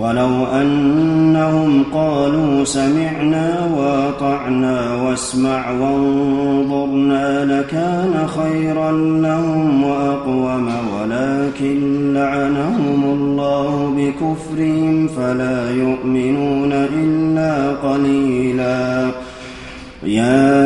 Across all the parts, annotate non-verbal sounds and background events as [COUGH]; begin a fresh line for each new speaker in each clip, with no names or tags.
ولو أنهم قالوا سمعنا وأطعنا واسمع وانظرنا لكان خيرا لهم وأقوم ولكن لعنهم الله بكفرهم فلا يؤمنون إلا قليلا. يا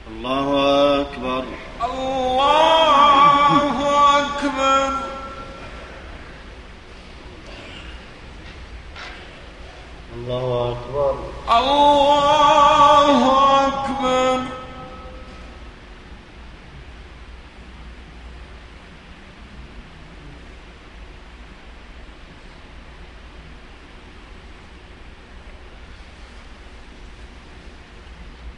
الله أكبر.
الله أكبر
الله أكبر
الله أكبر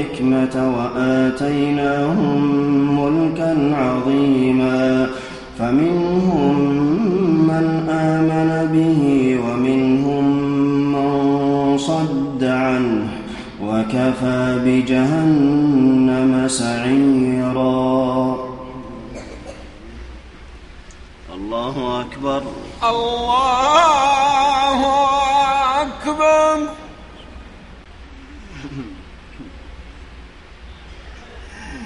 والحكمة وآتيناهم ملكا عظيما. فمنهم من آمن به ومنهم من صد عنه وكفى بجهنم سعيرا. الله أكبر.
الله أكبر. [LAUGHS]